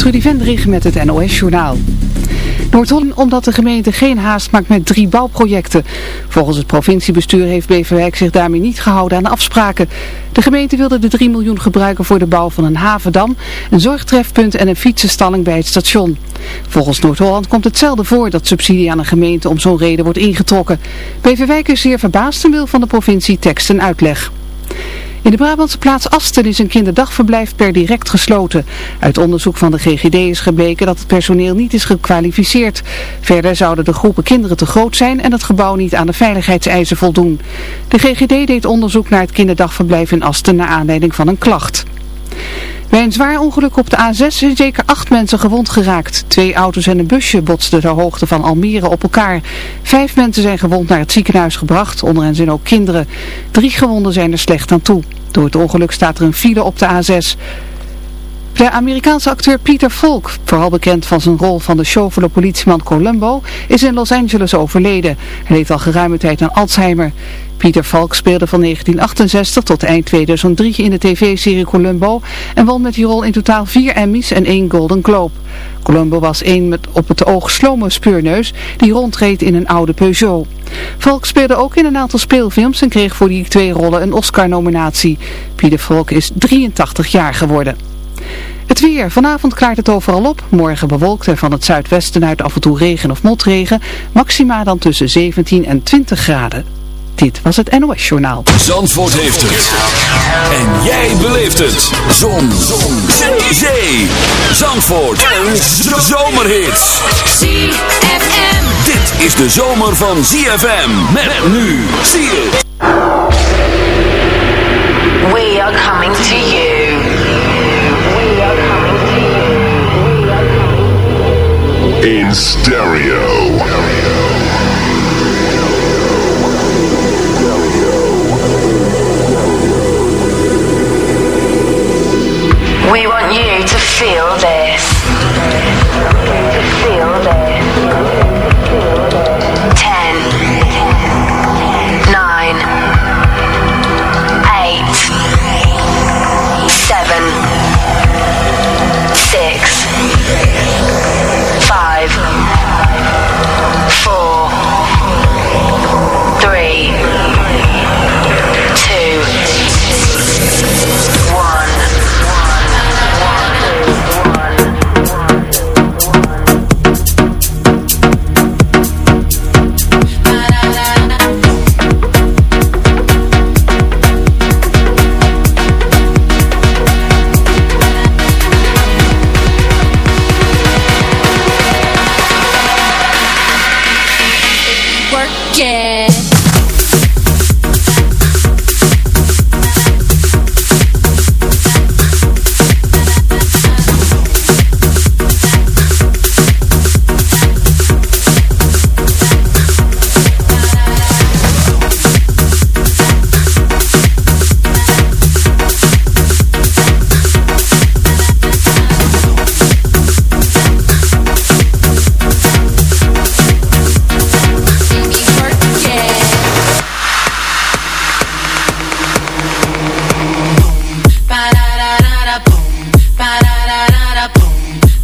Trudy Vendrig met het NOS-journaal. Noord-Holland omdat de gemeente geen haast maakt met drie bouwprojecten. Volgens het provinciebestuur heeft Beverwijk zich daarmee niet gehouden aan afspraken. De gemeente wilde de 3 miljoen gebruiken voor de bouw van een havendam, een zorgtrefpunt en een fietsenstalling bij het station. Volgens Noord-Holland komt het zelden voor dat subsidie aan een gemeente om zo'n reden wordt ingetrokken. Beverwijk is zeer verbaasd en wil van de provincie tekst en uitleg. In de Brabantse plaats Asten is een kinderdagverblijf per direct gesloten. Uit onderzoek van de GGD is gebleken dat het personeel niet is gekwalificeerd. Verder zouden de groepen kinderen te groot zijn en het gebouw niet aan de veiligheidseisen voldoen. De GGD deed onderzoek naar het kinderdagverblijf in Asten naar aanleiding van een klacht. Bij een zwaar ongeluk op de A6 zijn zeker acht mensen gewond geraakt. Twee auto's en een busje botsten ter hoogte van Almere op elkaar. Vijf mensen zijn gewond naar het ziekenhuis gebracht, onder hen zijn ook kinderen. Drie gewonden zijn er slecht aan toe. Door het ongeluk staat er een file op de A6. De Amerikaanse acteur Peter Falk, vooral bekend van zijn rol van de showvolle politieman Columbo, is in Los Angeles overleden. Hij leed al geruime tijd aan Alzheimer. Peter Falk speelde van 1968 tot eind 2003 in de tv-serie Columbo en won met die rol in totaal vier Emmys en één Golden Globe. Columbo was één met op het oog slome speurneus die rondreed in een oude Peugeot. Falk speelde ook in een aantal speelfilms en kreeg voor die twee rollen een Oscar-nominatie. Peter Falk is 83 jaar geworden. Het weer. Vanavond klaart het overal op. Morgen bewolkt en van het zuidwesten uit af en toe regen of motregen. Maxima dan tussen 17 en 20 graden. Dit was het NOS Journaal. Zandvoort heeft het. En jij beleeft het. Zon. Zon. Zee. Zee. Zandvoort. Een zomerhit. ZFM. Dit is de zomer van ZFM. Met nu. Zie het. Feel this.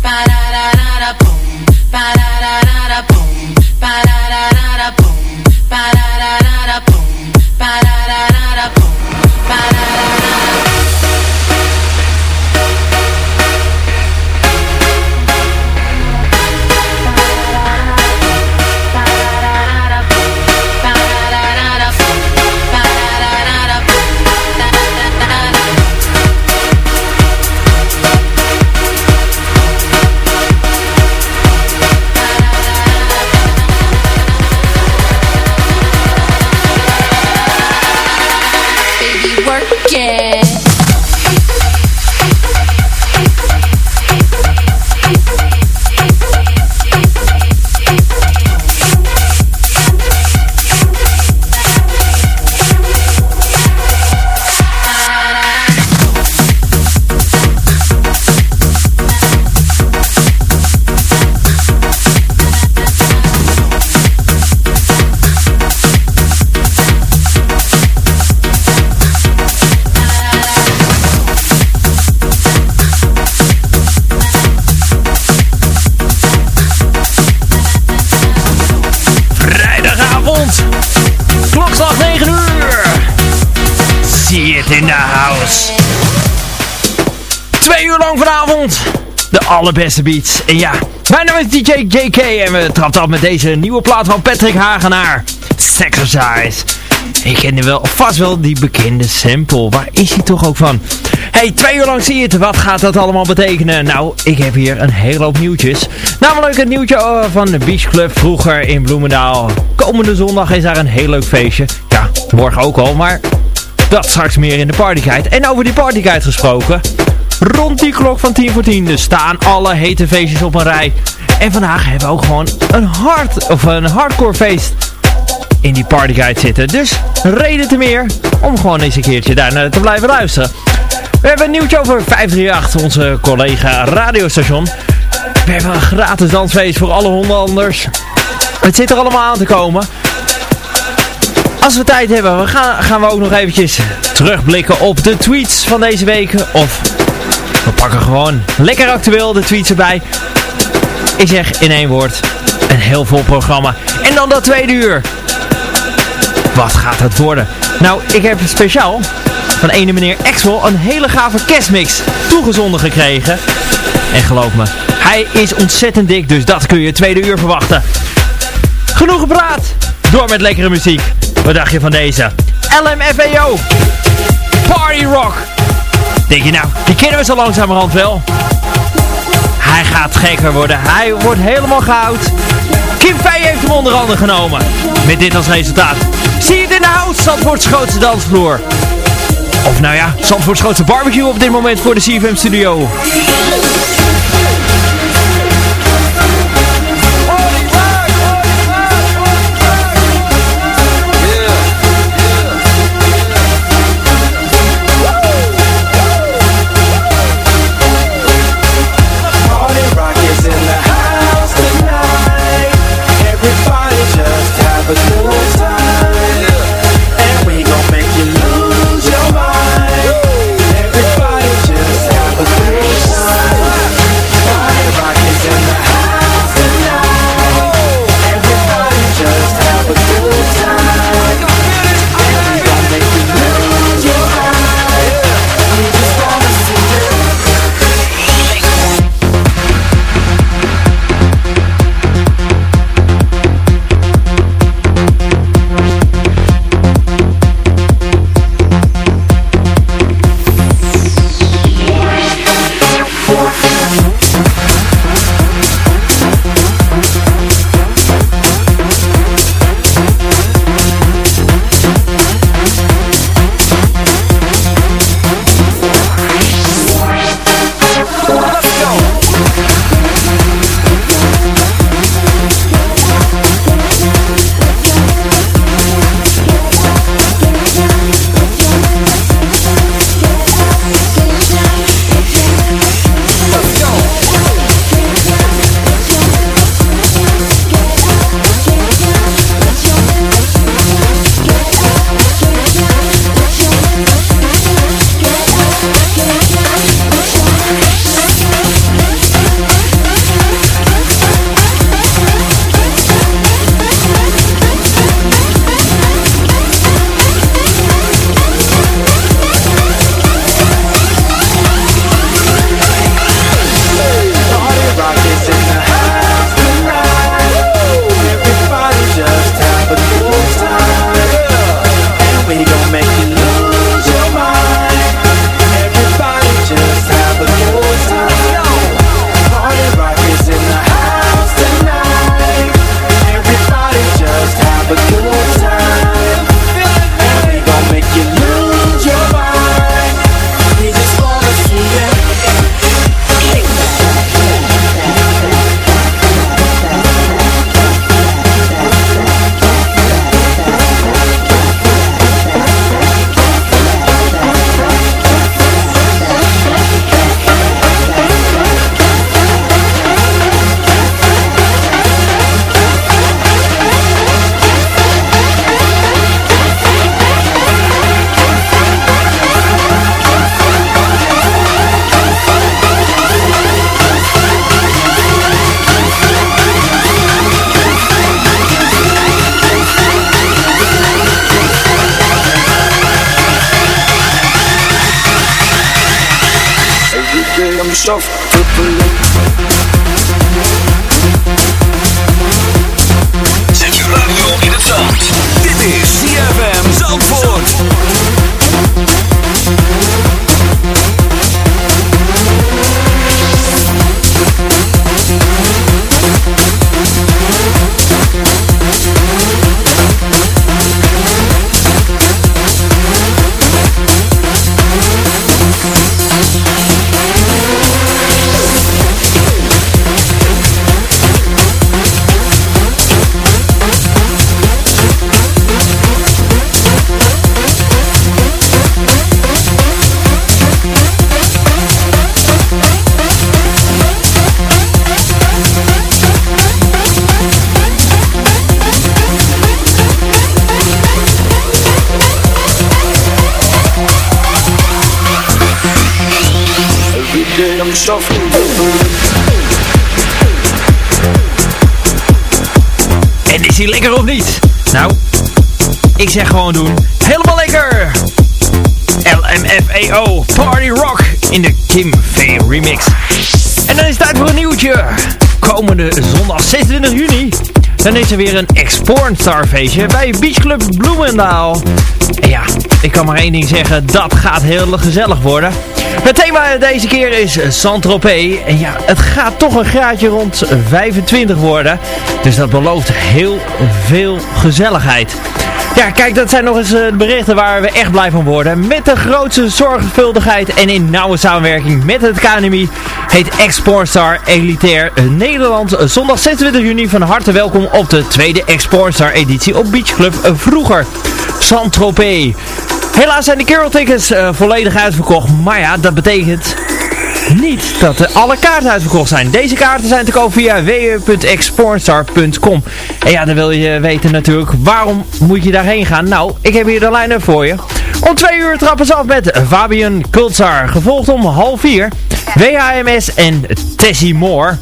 Boom. Ba-da-da-da-da, boom. Ba-da-da-da-da, boom. Ba-da-da-da-da, allerbeste beats. En ja, mijn naam is DJ JK en we trappen af met deze nieuwe plaat van Patrick Hagenaar. Sexercise. Ik ken wel, vast wel die bekende sample. Waar is hij toch ook van? Hey, twee uur lang zie je het. Wat gaat dat allemaal betekenen? Nou, ik heb hier een hele hoop nieuwtjes. Namelijk het nieuwtje eh, van de Beach Club vroeger in Bloemendaal. Komende zondag is daar een heel leuk feestje. Ja, morgen ook al, maar dat straks meer in de partyguide. En over die partyguide gesproken. Rond die klok van 10 voor 10 staan alle hete feestjes op een rij. En vandaag hebben we ook gewoon een hard of een hardcore feest in die partyguide zitten. Dus reden te meer om gewoon eens een keertje daar naar te blijven luisteren. We hebben een nieuwtje over 538, onze collega radiostation. We hebben een gratis dansfeest voor alle Hollanders. Het zit er allemaal aan te komen. Als we tijd hebben, we gaan, gaan we ook nog eventjes terugblikken op de tweets van deze week. Of we pakken gewoon lekker actueel de tweets erbij. Ik zeg in één woord, een heel vol programma. En dan dat tweede uur. Wat gaat het worden? Nou, ik heb speciaal van ene meneer Axel een hele gave kerstmix toegezonden gekregen. En geloof me, hij is ontzettend dik, dus dat kun je tweede uur verwachten. Genoeg gepraat, door met lekkere muziek. Wat dacht je van deze? LMFAO, Party Rock. Denk je nou, die kennen we zo langzamerhand wel. Hij gaat gekker worden, hij wordt helemaal goud. Kim Vey heeft hem onder andere genomen. Met dit als resultaat. Zie je het in de hout, Zandvoorts grootste dansvloer. Of nou ja, Zandvoorts barbecue op dit moment voor de CFM studio. So. En is hij lekker of niet? Nou, ik zeg gewoon doen. Helemaal lekker! LMFAO Party Rock in de Kim V remix. En dan is het tijd voor een nieuwtje. Komende zondag 26 juni. Dan is er weer een Expornstar feestje bij Beach Club Bloemendaal. En ja, ik kan maar één ding zeggen. Dat gaat heel gezellig worden. Het thema deze keer is Saint-Tropez. En ja, het gaat toch een graadje rond 25 worden. Dus dat belooft heel veel gezelligheid. Ja, kijk, dat zijn nog eens eh, berichten waar we echt blij van worden. Met de grootste zorgvuldigheid en in nauwe samenwerking met het KNMI heet Exportstar Elitair Nederland eh, zondag 26 juni van harte welkom op de tweede Exportstar editie op Beach Club eh, vroeger. Saint-Tropez. Helaas zijn de Carol tickets eh, volledig uitverkocht, maar ja, dat betekent niet dat er alle kaarten uitverkocht zijn. Deze kaarten zijn te koop via www.exportstar.com. En ja, dan wil je weten natuurlijk, waarom moet je daarheen gaan? Nou, ik heb hier de line-up voor je. Om twee uur trappen ze af met Fabian Kultzar, gevolgd om half vier WHMS en Tessie Moore.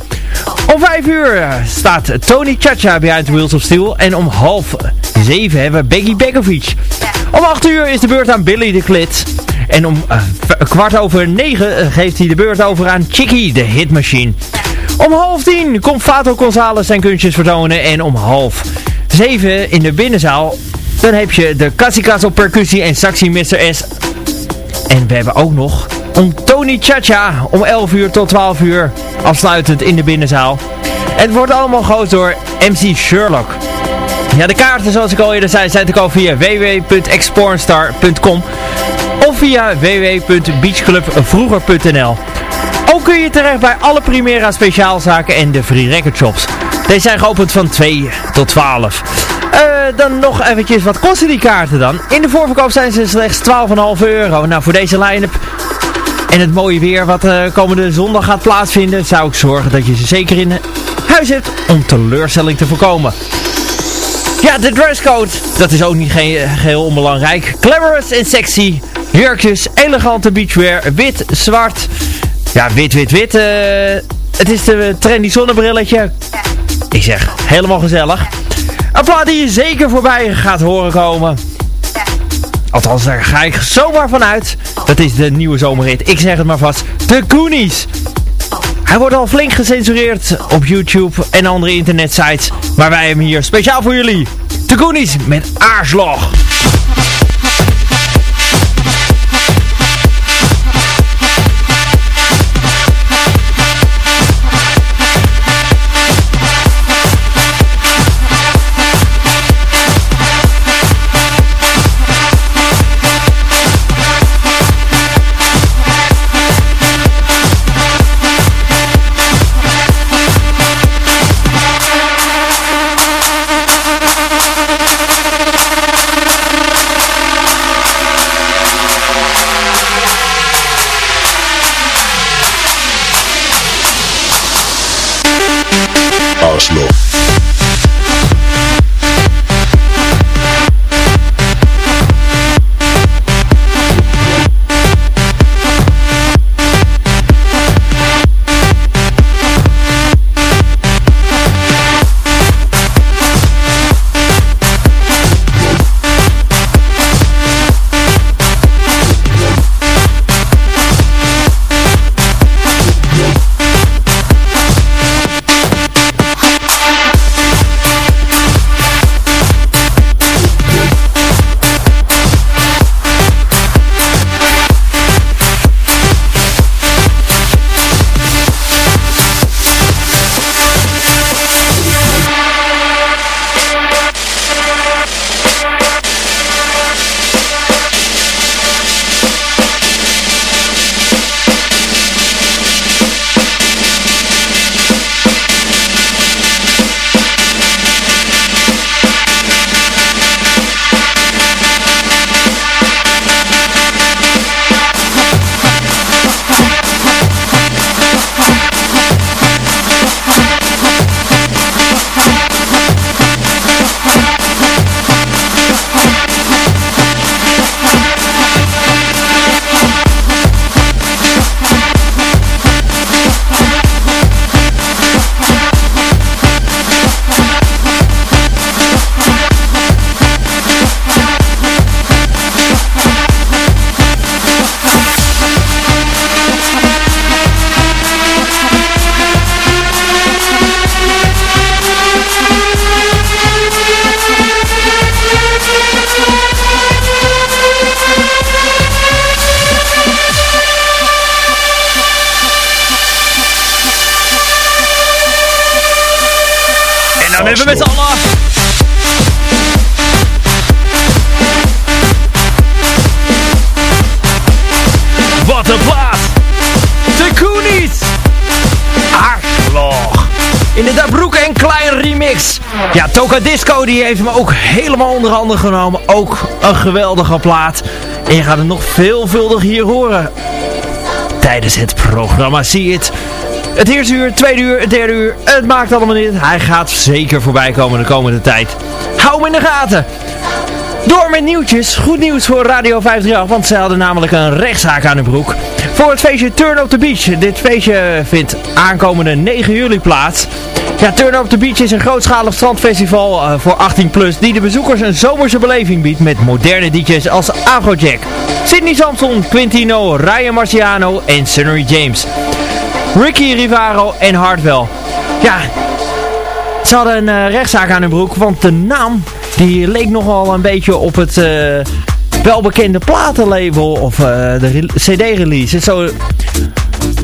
Om vijf uur eh, staat Tony Chacha behind the Wheels of Steel en om half zeven hebben we Becky Begovic. Om 8 uur is de beurt aan Billy de Klit. En om eh, kwart over 9 eh, geeft hij de beurt over aan Chicky, de hitmachine. Om half 10 komt Fato González zijn kunstjes vertonen. En om half 7 in de binnenzaal. Dan heb je de Kassikasso percussie en saxie Mr. S. En we hebben ook nog om Tony Chacha om 11 uur tot 12 uur afsluitend in de binnenzaal. En het wordt allemaal gehost door MC Sherlock. Ja, de kaarten zoals ik al eerder zei zijn te koop via www.expornstar.com of via www.beachclubvroeger.nl Ook kun je terecht bij alle Primera speciaalzaken en de Free Record Shops. Deze zijn geopend van 2 tot 12. Eh, dan nog eventjes, wat kosten die kaarten dan? In de voorverkoop zijn ze slechts 12,5 euro. Nou, voor deze line-up en het mooie weer wat uh, komende zondag gaat plaatsvinden, zou ik zorgen dat je ze zeker in huis hebt om teleurstelling te voorkomen. Ja, de dresscode, dat is ook niet ge geheel onbelangrijk. Glamorous en sexy, jurkjes, elegante beachwear, wit, zwart. Ja, wit, wit, wit. Het is de trendy zonnebrilletje. Ik zeg, helemaal gezellig. Een plaat die je zeker voorbij gaat horen komen. Althans, daar ga ik zomaar van uit. Dat is de nieuwe zomerrit. Ik zeg het maar vast. De Goonies. Hij wordt al flink gecensureerd op YouTube en andere internetsites. Maar wij hebben hier speciaal voor jullie. De Goonies met Aarslag. Ja, Toka Disco die heeft me ook helemaal onder handen genomen. Ook een geweldige plaat. En je gaat het nog veelvuldig hier horen. Tijdens het programma Zie het. Het eerste uur, het tweede uur, het derde uur. Het maakt allemaal niet. Hij gaat zeker voorbij komen de komende tijd. Hou hem in de gaten. Door met nieuwtjes. Goed nieuws voor Radio 538, want ze hadden namelijk een rechtszaak aan hun broek. Voor het feestje Turn Up The Beach. Dit feestje vindt aankomende 9 juli plaats. Ja, Turn Up The Beach is een grootschalig strandfestival eh, voor 18 plus die de bezoekers een zomerse beleving biedt met moderne DJ's als Afrojack, Sydney Samson, Quintino, Ryan Marciano en Sunny James. Ricky Rivaro en Hardwell. Ja, ze hadden een eh, rechtszaak aan hun broek, want de naam die leek nogal een beetje op het eh, welbekende platenlabel of de cd-release.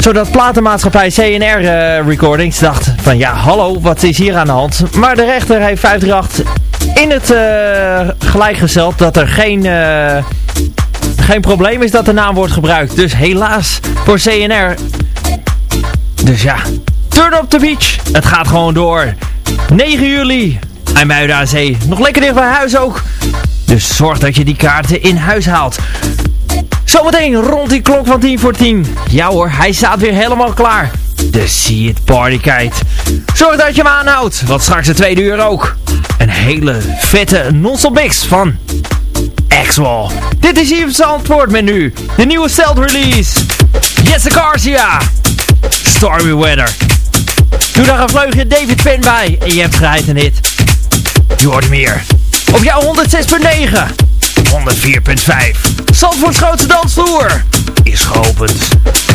Zodat platenmaatschappij CNR eh, Recordings dacht van ja, hallo, wat is hier aan de hand? Maar de rechter heeft 538 in het eh, gelijk gesteld dat er geen, eh, geen probleem is dat de naam wordt gebruikt. Dus helaas voor CNR. Dus ja, turn up the beach. Het gaat gewoon door. 9 juli. IJmuiden aan Zee. Nog lekker dicht bij huis ook. Dus zorg dat je die kaarten in huis haalt. Zometeen rond die klok van 10 voor 10. Ja hoor, hij staat weer helemaal klaar. De See It Party Kite. Zorg dat je hem aanhoudt, want straks de tweede uur ook. Een hele vette non-stop mix van X-Wall. Dit is hier het antwoord met nu. De nieuwe stealth release. Jesse Garcia. Stormy Weather. Doe daar een vleugje David Penn bij en je hebt geheid een hit. Je meer. Op jouw 106.9. 104.5. Zandvoorts grootste dansvloer is geopend.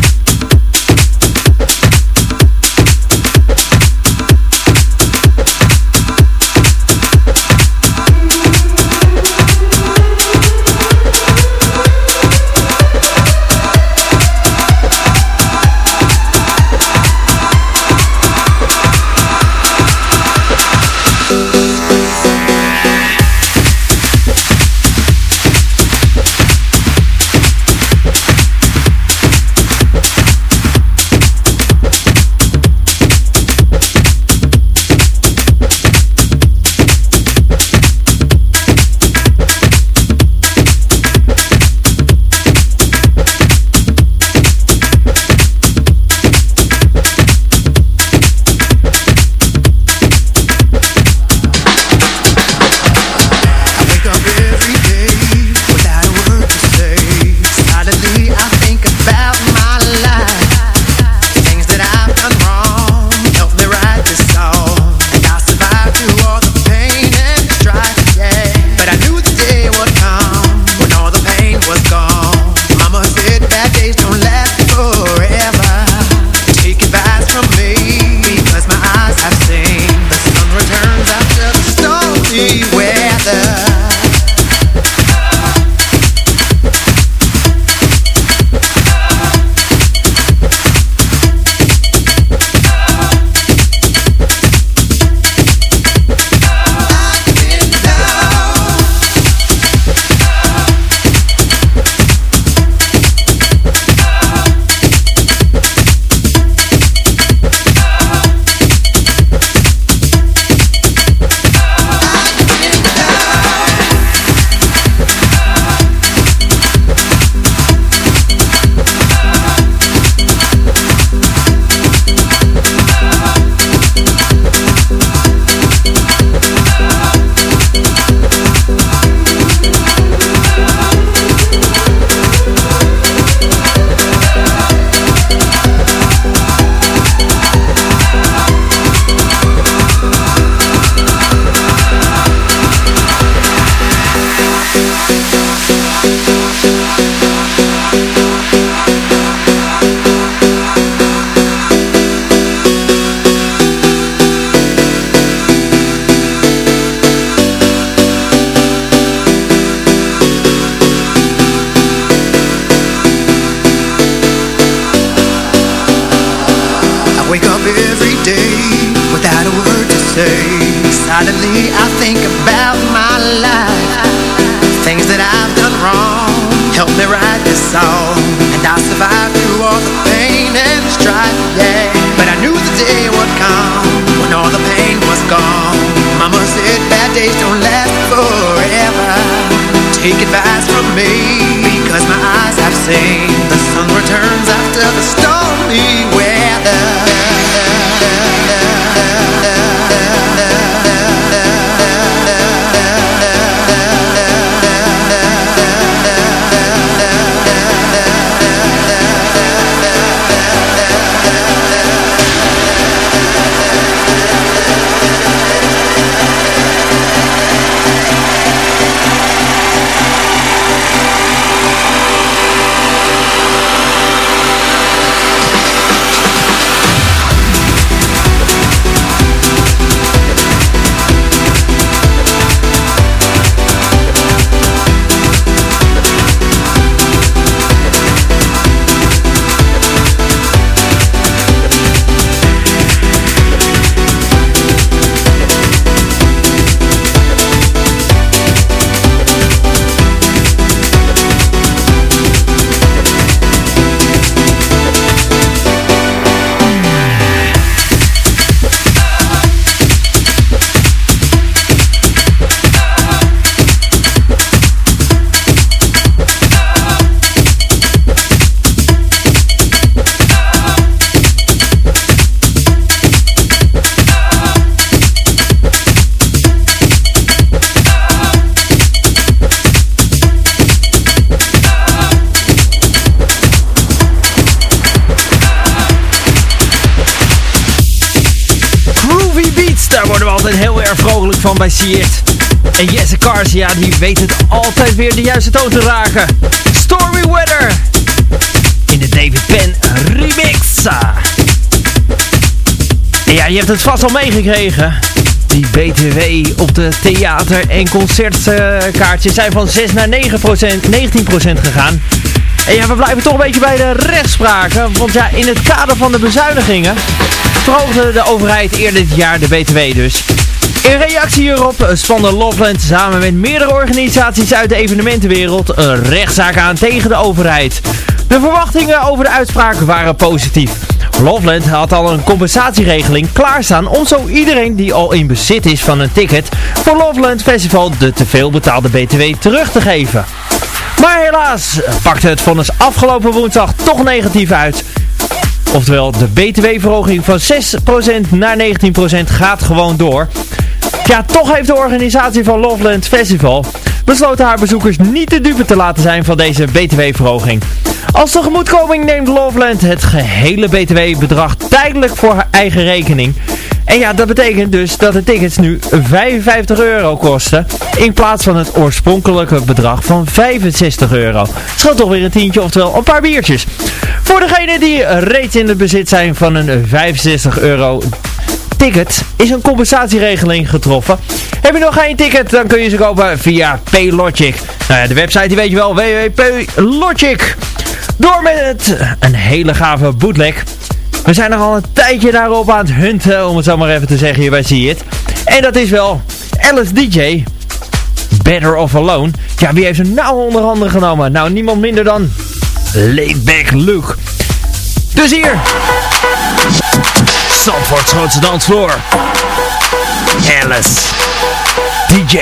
Ja, die weet het altijd weer de juiste toon te raken. Stormy Weather. In de David Penn remix. En ja, je hebt het vast al meegekregen. Die BTW op de theater- en concertkaartjes zijn van 6 naar 9% 19% gegaan. En ja, we blijven toch een beetje bij de rechtspraken. Want ja, in het kader van de bezuinigingen verhoogde de overheid eerder dit jaar de BTW dus. In reactie hierop spande Loveland samen met meerdere organisaties uit de evenementenwereld een rechtszaak aan tegen de overheid. De verwachtingen over de uitspraak waren positief. Loveland had al een compensatieregeling klaarstaan om zo iedereen die al in bezit is van een ticket voor Loveland Festival de teveel betaalde BTW terug te geven. Maar helaas pakte het vonnis afgelopen woensdag toch negatief uit. Oftewel, de btw-verhoging van 6% naar 19% gaat gewoon door. Ja, toch heeft de organisatie van Loveland Festival besloten haar bezoekers niet de dupe te laten zijn van deze btw-verhoging. Als tegemoetkoming neemt Loveland het gehele btw-bedrag tijdelijk voor haar eigen rekening. En ja, dat betekent dus dat de tickets nu 55 euro kosten. In plaats van het oorspronkelijke bedrag van 65 euro. Scheelt toch weer een tientje, oftewel een paar biertjes. Voor degenen die reeds in het bezit zijn van een 65 euro ticket is een compensatieregeling getroffen. Heb je nog geen ticket, dan kun je ze kopen via Paylogic. Nou ja, de website die weet je wel, www.paylogic. Door met het, een hele gave bootleg. We zijn er al een tijdje daarop aan het hunten, om het zo maar even te zeggen hier bij See It. En dat is wel Alice DJ, Better Off Alone. Ja, wie heeft ze nou onder andere genomen? Nou, niemand minder dan Laidback Luke. Dus hier, Zandvoorts grootste dansvloer. Alice DJ.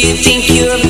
you think you're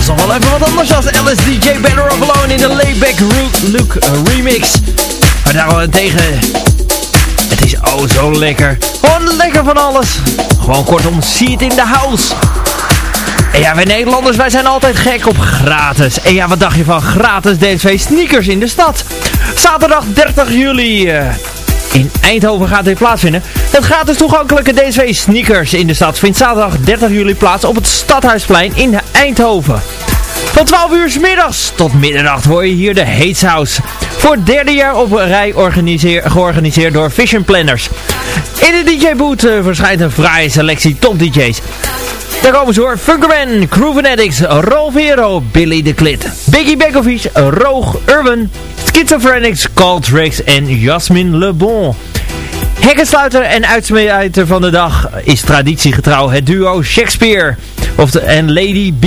is nog wel even wat anders als LSDJ Better of Alone in de Layback Look Remix. Maar eh, tegen. het is oh zo lekker. Gewoon lekker van alles. Gewoon kortom, see it in the house. En ja, wij Nederlanders, wij zijn altijd gek op gratis. En ja, wat dacht je van gratis DSV sneakers in de stad? Zaterdag 30 juli. Eh, in Eindhoven gaat dit plaatsvinden. Het gratis toegankelijke DSW Sneakers in de stad vindt zaterdag 30 juli plaats op het Stadhuisplein in Eindhoven. Van 12 uur s middags tot middernacht hoor je hier de Hates House. Voor het derde jaar op rij georganiseerd door Vision Planners. In de DJ-boot eh, verschijnt een fraaie selectie top-DJ's. Daar komen ze hoor. Funkerman, Groove Addicts, Rolvero, Billy de Klit, Biggie Begovic, Roog, Urban, Schizophrenics, Tricks en Jasmine Le Bon. Hekkensluiter en uitsmijter van de dag is traditiegetrouw het duo Shakespeare of de, en Lady B,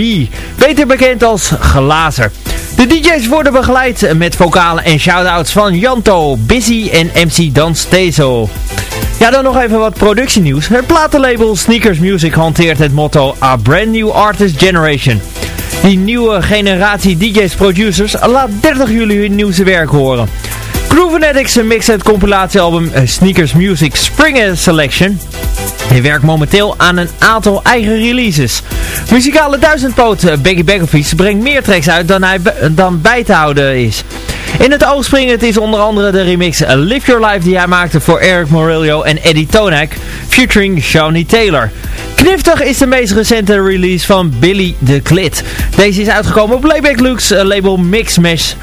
beter bekend als Glazer. De DJ's worden begeleid met vocalen en shoutouts van Janto, Busy en MC Dan Stezo. Ja, dan nog even wat productienieuws. Het platenlabel Sneakers Music hanteert het motto A Brand New Artist Generation. Die nieuwe generatie DJ's producers laat 30 juli hun nieuwste werk horen. Groovenetics mixt het compilatiealbum eh, Sneakers Music Spring Selection. Hij werkt momenteel aan een aantal eigen releases. Muzikale duizendpoot eh, Becky Begovic brengt meer tracks uit dan, hij dan bij te houden is. In het oog springend is onder andere de remix Live Your Life die hij maakte voor Eric Morillo en Eddie Tonak, featuring Shawnee Taylor. Kniftig is de meest recente release van Billy the Clit. Deze is uitgekomen op Layback Luke's eh, label Mix Mesh.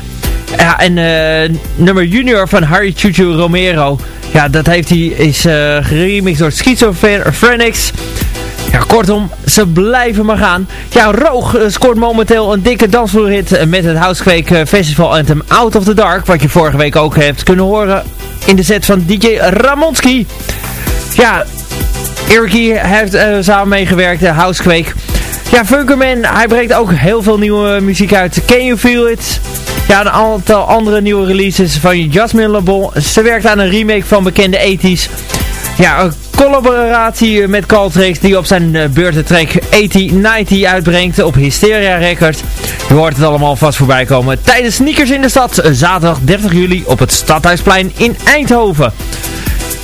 Ja, en uh, nummer Junior van Harry Chuchu Romero. Ja, dat heeft hij, is uh, geremixed door Schizophrenics. Ja, kortom, ze blijven maar gaan. Ja, Roog uh, scoort momenteel een dikke dansvloerhit met het Housequake Festival Anthem Out of the Dark. Wat je vorige week ook hebt kunnen horen in de set van DJ Ramonski. Ja, Eric heeft samen meegewerkt, Housequake. Ja, Funkerman, hij brengt ook heel veel nieuwe muziek uit. Can You Feel It? Ja, een aantal andere nieuwe releases van Jasmine Lebon. Ze werkt aan een remake van bekende 80s. Ja, een collaboratie met Caltrix die op zijn beurt de track 8090 uitbrengt op Hysteria Records. Je hoort het allemaal vast voorbij komen tijdens Sneakers in de Stad, zaterdag 30 juli op het Stadhuisplein in Eindhoven.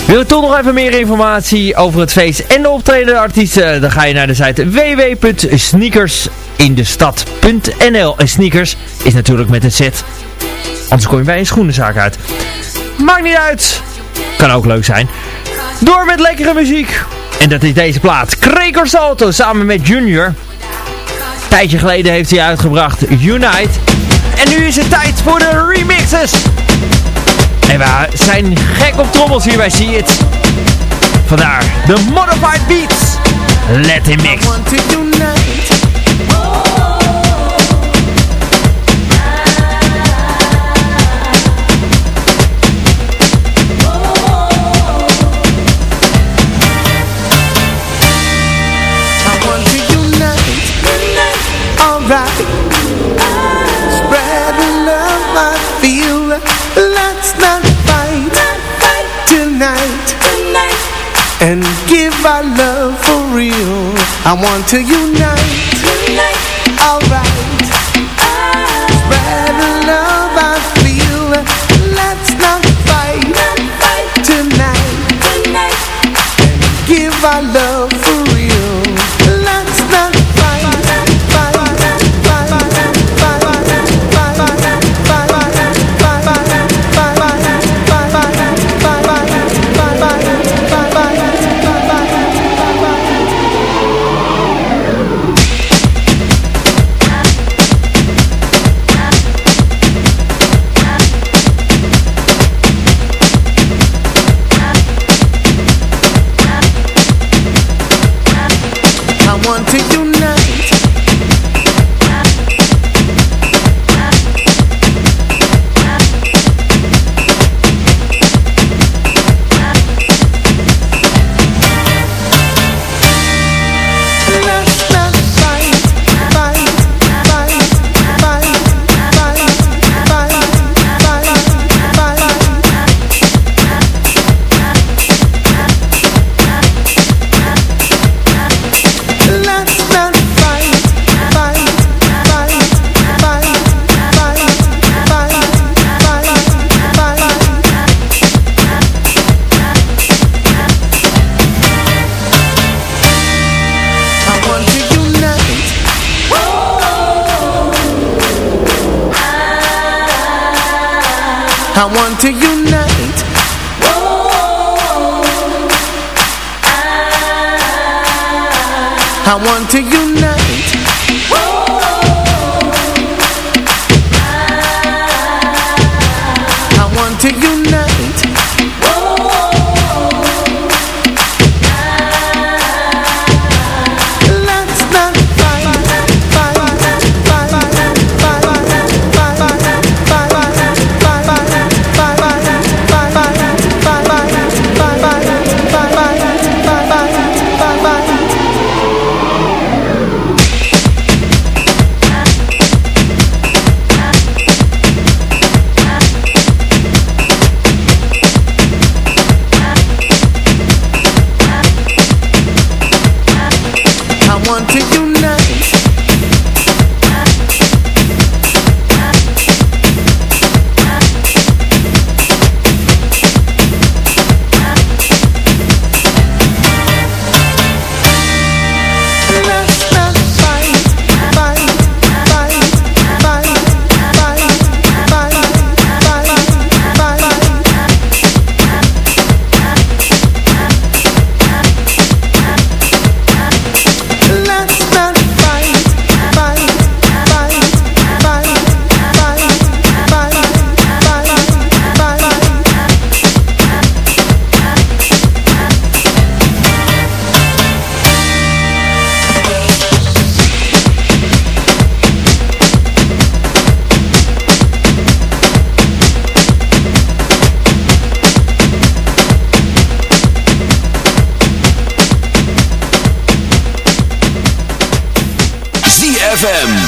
Wil je toch nog even meer informatie over het feest en de optredende artiesten? Dan ga je naar de site www.sneakersindestad.nl En sneakers is natuurlijk met een set. Anders kom je bij een schoenenzaak uit. Maakt niet uit. Kan ook leuk zijn. Door met lekkere muziek. En dat is deze plaat. Gregor Salto samen met Junior. Een tijdje geleden heeft hij uitgebracht Unite. En nu is het tijd voor de remixes. En we zijn gek op trommels hier bij See It. Vandaar de Modified Beats. Let him mix. I want to unite. To unite. I want to unite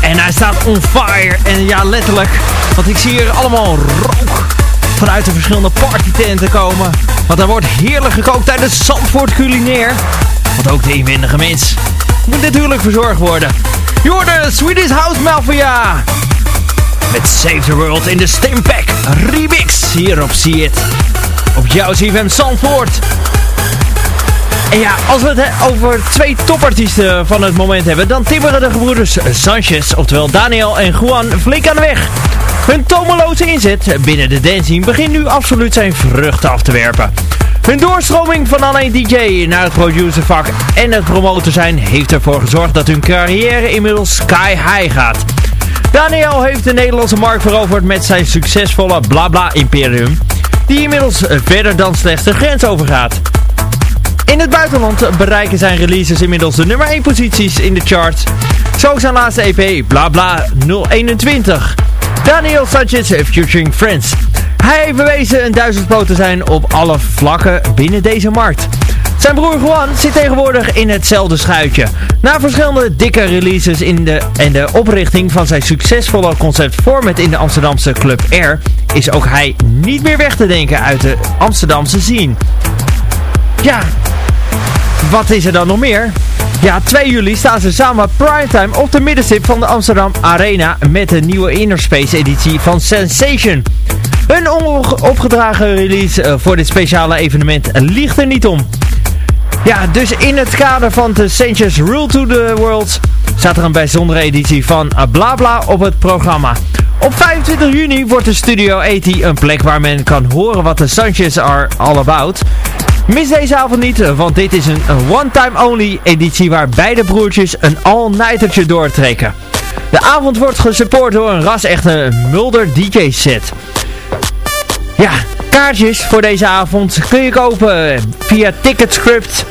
En hij staat on fire. En ja, letterlijk. Want ik zie hier allemaal rook vanuit de verschillende partytenten komen. Want er wordt heerlijk gekookt tijdens Zandvoort culinair. Want ook de inwendige mens moet natuurlijk verzorgd worden. You're Swedish House Mafia. Met Save the World in de Stimpack remix. Hier op See It. Op jouw CFM Zandvoort. En ja, als we het over twee topartiesten van het moment hebben, dan timmeren de gebroeders Sanchez, oftewel Daniel en Juan, flink aan de weg. Hun tomeloze inzet binnen de dancing begint nu absoluut zijn vruchten af te werpen. Hun doorstroming van alleen DJ naar het producervak en het promotor zijn heeft ervoor gezorgd dat hun carrière inmiddels sky high gaat. Daniel heeft de Nederlandse markt veroverd met zijn succesvolle Blabla Imperium, die inmiddels verder dan slechts de grens overgaat. In het buitenland bereiken zijn releases inmiddels de nummer 1 posities in de charts. Zo zijn laatste EP Blabla 021. Daniel Sanchez featuring Friends. Hij heeft bewezen een duizendpoot te zijn op alle vlakken binnen deze markt. Zijn broer Juan zit tegenwoordig in hetzelfde schuitje. Na verschillende dikke releases in de, en de oprichting van zijn succesvolle concept format in de Amsterdamse Club Air is ook hij niet meer weg te denken uit de Amsterdamse scene. Ja, wat is er dan nog meer? Ja, 2 juli staan ze samen primetime op de middenstip van de Amsterdam Arena met de nieuwe Innerspace editie van Sensation. Hun opgedragen release eh, voor dit speciale evenement ligt er niet om. Ja, dus in het kader van de Sanchez Rule to the World staat er een bijzondere editie van Blabla op het programma. Op 25 juni wordt de Studio 80 een plek waar men kan horen wat de Sanchez are all about. Mis deze avond niet, want dit is een, one-time only editie waar beide broertjes een all-nightertje doortrekken. De avond wordt gesupport door een ras-echte Mulder DJ set. Ja, kaartjes voor deze avond kun je kopen via Ticketscript.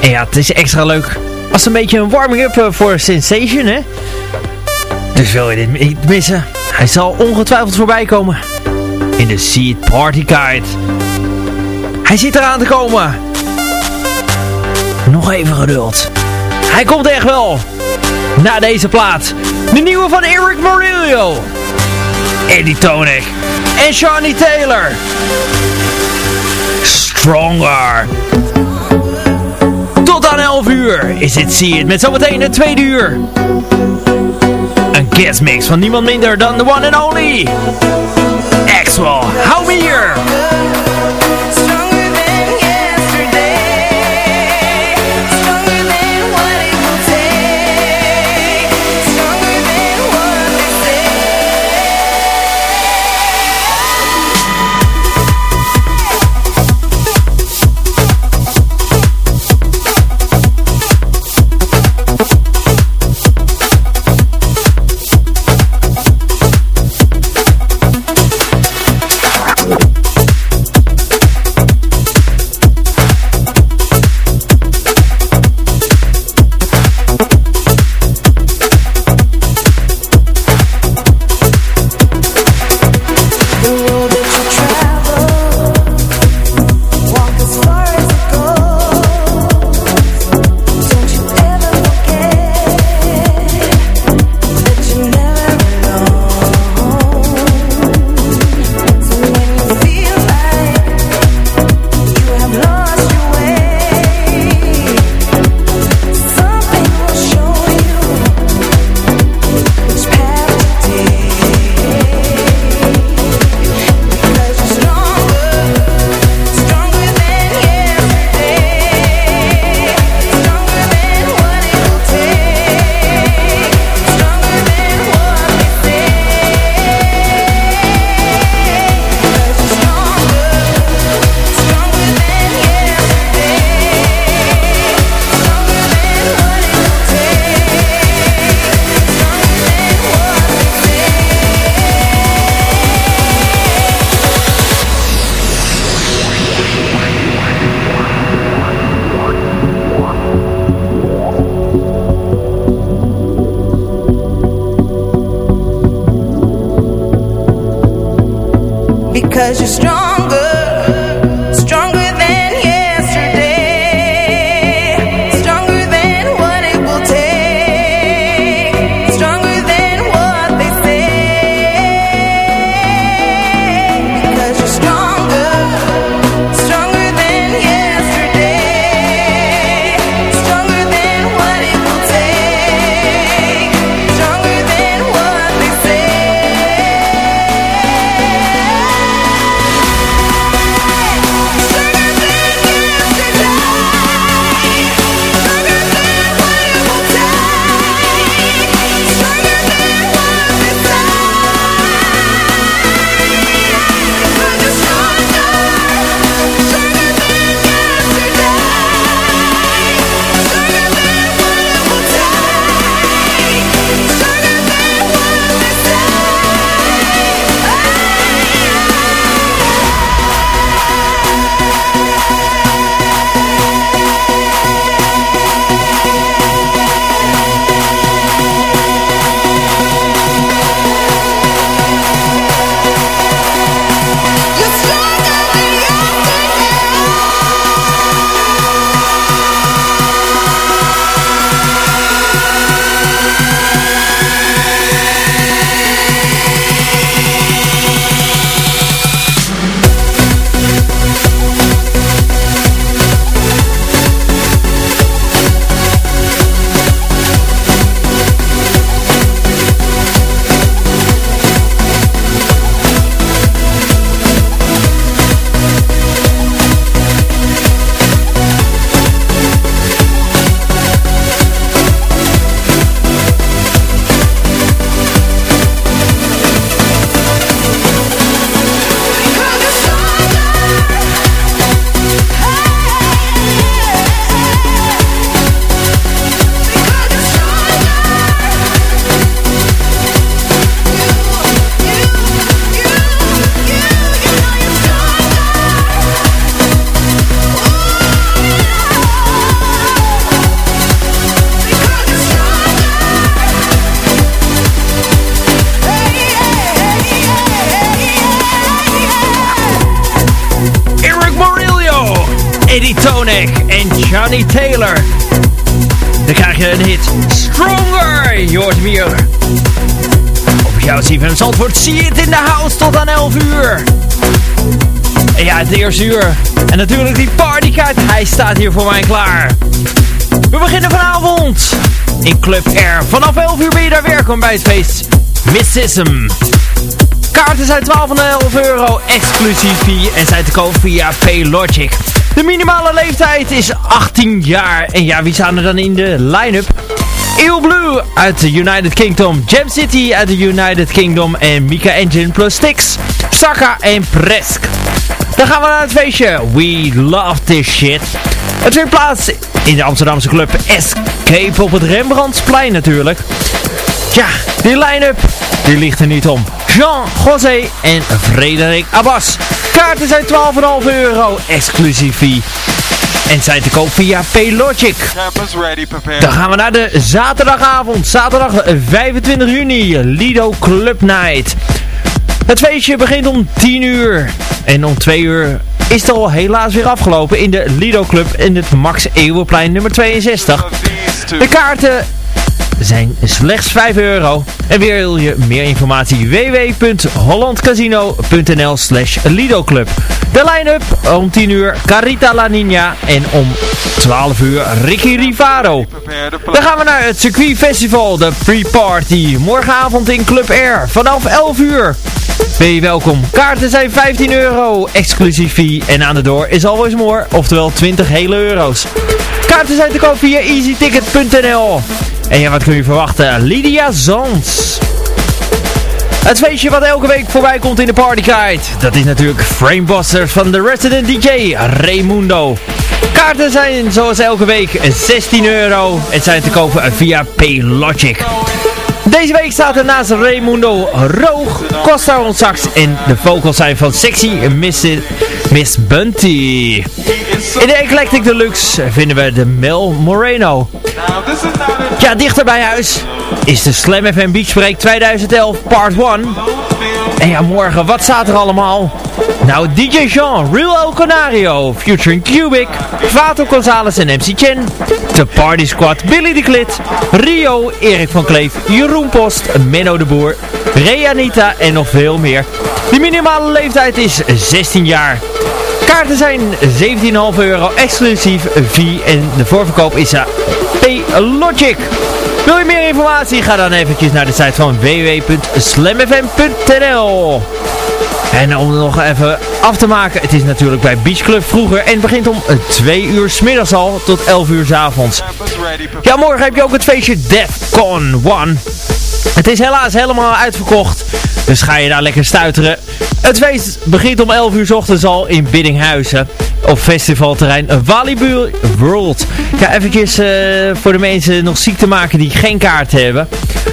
En ja, het is extra leuk als een beetje een warming-up voor Sensation, hè? Dus wil je dit niet missen? Hij zal ongetwijfeld voorbij komen in de Seed Party Guide. Hij zit eraan te komen. Nog even geduld. Hij komt echt wel. Na deze plaat. De nieuwe van Eric Morillo. Eddie Tonik. En Shawnee Taylor. Stronger. Tot aan 11 uur is dit See It met zometeen het tweede uur. Een guest mix van niemand minder dan the one and only. Axwell, hou me hier. Eerste uur. En natuurlijk die partykaart. Hij staat hier voor mij klaar. We beginnen vanavond in Club Air. Vanaf 11 uur ben je daar welkom bij het feest Missism. Kaarten zijn 12 en 11 euro exclusief en zijn te koop via Paylogic. De minimale leeftijd is 18 jaar. En ja, wie staan er dan in de line-up? Eel Blue uit de United Kingdom, Jam City uit de United Kingdom en Mika Engine plus Stix, Saka en Presk. Dan gaan we naar het feestje We Love This Shit. Het vindt plaats in de Amsterdamse club Escape op het Rembrandtsplein natuurlijk. Tja, die line-up, die ligt er niet om. Jean, José en Frederik Abbas. Kaarten zijn 12,5 euro, exclusief fee. En zijn te koop via Paylogic. Dan gaan we naar de zaterdagavond. Zaterdag 25 juni. Lido Club Night. Het feestje begint om 10 uur. En om 2 uur is het al helaas weer afgelopen in de Lido Club in het Max Eeuwenplein nummer 62. De kaarten zijn slechts 5 euro. En wil je meer informatie www.hollandcasino.nl slash Club. De line-up om 10 uur Carita La Nina en om 12 uur Ricky Rivaro. Dan gaan we naar het Circuit Festival, de pre-party. Morgenavond in Club Air vanaf 11 uur. Ben je welkom. Kaarten zijn 15 euro, exclusief fee. En aan de door is always more, oftewel 20 hele euro's. Kaarten zijn te koop via easyticket.nl. En ja, wat kun je verwachten? Lydia Zans. Het feestje wat elke week voorbij komt in de Partyguide. Dat is natuurlijk Framebusters van de resident DJ Raimundo. Kaarten zijn zoals elke week 16 euro. En zijn te kopen via Paylogic. Deze week staat er naast Raimundo Roog, Costa on en de vocals zijn van Sexy Miss, Miss Bunty. In de Eclectic Deluxe vinden we de Mel Moreno. Ja, dichter bij huis is de Slam FM Beach Break 2011 Part 1. En ja, morgen, wat staat er allemaal? Nou, DJ Jean, Real El Canario, Futuring Cubic, Vato Gonzalez en MC Chen, The Party Squad, Billy de Klit, Rio, Erik van Kleef, Jeroen Post, Menno de Boer, Reanita en nog veel meer. De minimale leeftijd is 16 jaar. Kaarten zijn 17,5 euro exclusief fee en de voorverkoop is P-Logic. Wil je meer informatie? Ga dan eventjes naar de site van www.slamfm.nl En om nog even af te maken, het is natuurlijk bij Beach Club vroeger en begint om 2 uur middags al tot 11 uur s avonds. Ja, morgen heb je ook het feestje Defcon 1. Het is helaas helemaal uitverkocht, dus ga je daar lekker stuiteren. Het feest begint om 11 uur ochtends al in Biddinghuizen op festivalterrein Walibu World. Ja, eventjes uh, voor de mensen nog ziek te maken die geen kaart hebben.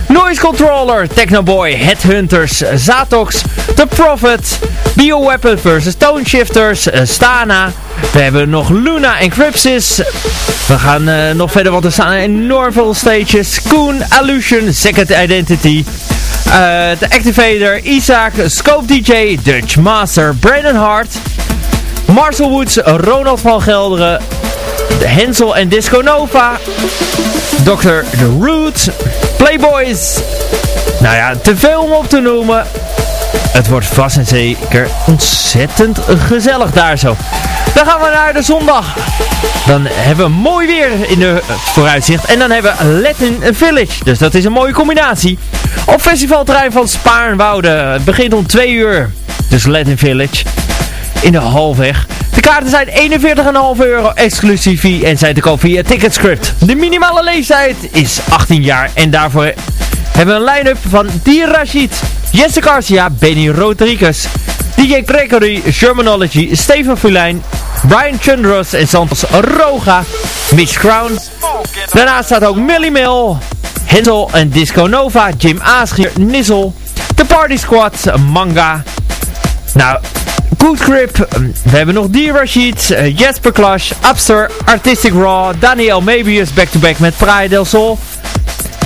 Noise Controller, Technoboy, Headhunters, Zatox, The Prophet, Bioweapon vs. Tone Shifters, uh, Stana. We hebben nog Luna en Crypsis. We gaan uh, nog verder, want er staan enorm veel stages. Koon, Illusion, Second Identity. De Activator, Isaac, Scope DJ, Dutch Master, Brandon Hart. Marcel Woods, Ronald van Gelderen, Hensel en Disco Nova, Dr. The Roots, Playboys. Nou ja, te veel om op te noemen. Het wordt vast en zeker ontzettend gezellig daar zo. Dan gaan we naar de zondag. Dan hebben we mooi weer in de vooruitzicht. En dan hebben we Latin Village. Dus dat is een mooie combinatie. Op festivalterrein van Spaarnwoude. Het begint om 2 uur. Dus Latin Village in de halfweg. De kaarten zijn 41,5 euro exclusief en zijn te koop via Ticketscript. De minimale leeftijd is 18 jaar en daarvoor hebben we een line-up van Dier Rashid, Jesse Garcia, Benny Rodriguez, DJ Gregory, Shermanology, Steven Fulijn, Brian Chundros en Santos Roga, Mitch Crown. Daarnaast staat ook Millie Mill, Hensel en Disco Nova, Jim Aasgier, Nizzle, The Party Squad, Manga. Nou, Good Grip, we hebben nog D. Rashid, uh, Jesper Clash, Upster, Artistic Raw, Daniel Mabius back-to-back met Praia del Sol.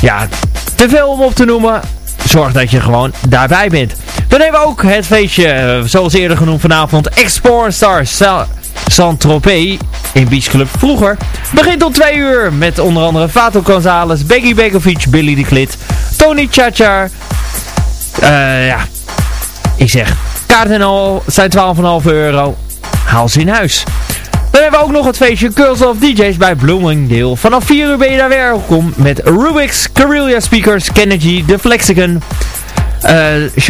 Ja, te veel om op te noemen. Zorg dat je gewoon daarbij bent. Dan hebben we ook het feestje, uh, zoals eerder genoemd vanavond, Explore Star Saint-Tropez in Beach Club vroeger. Begint om 2 uur met onder andere Fato Gonzalez, Becky Begovic, Billy de Klit, Tony Chachar. Eh ja, ik zeg, kaarten en al zijn 12,5 euro. Haal ze in huis. Dan hebben we ook nog het feestje Girls of DJ's bij Bloomingdale. Vanaf 4 uur ben je daar welkom met Rubik's, Carillia Speakers, Kennedy, The Flexicon, eh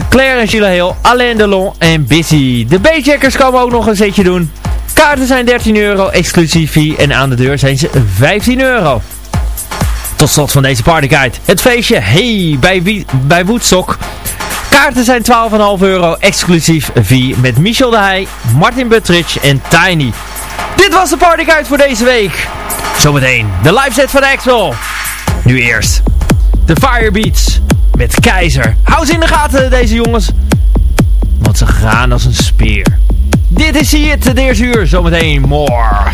Claire en Sheila Hill, Alain Delon en Busy. De B-checkers komen ook nog een zetje doen. Kaarten zijn 13 euro, exclusief fee en aan de deur zijn ze 15 euro. Tot slot van deze partyguide. Het feestje Hey bij, Wie- bij Woodstock. Kaarten zijn 12,5 euro, exclusief fee met Michel de Heij, Martin Buttrich en Tiny. Dit was de partyguide voor deze week. Zometeen de live set van Axel. Nu eerst de Firebeats met Keizer. Hou ze in de gaten deze jongens. Want ze gaan als een speer. Dit is hier het, de eerste. Zometeen more.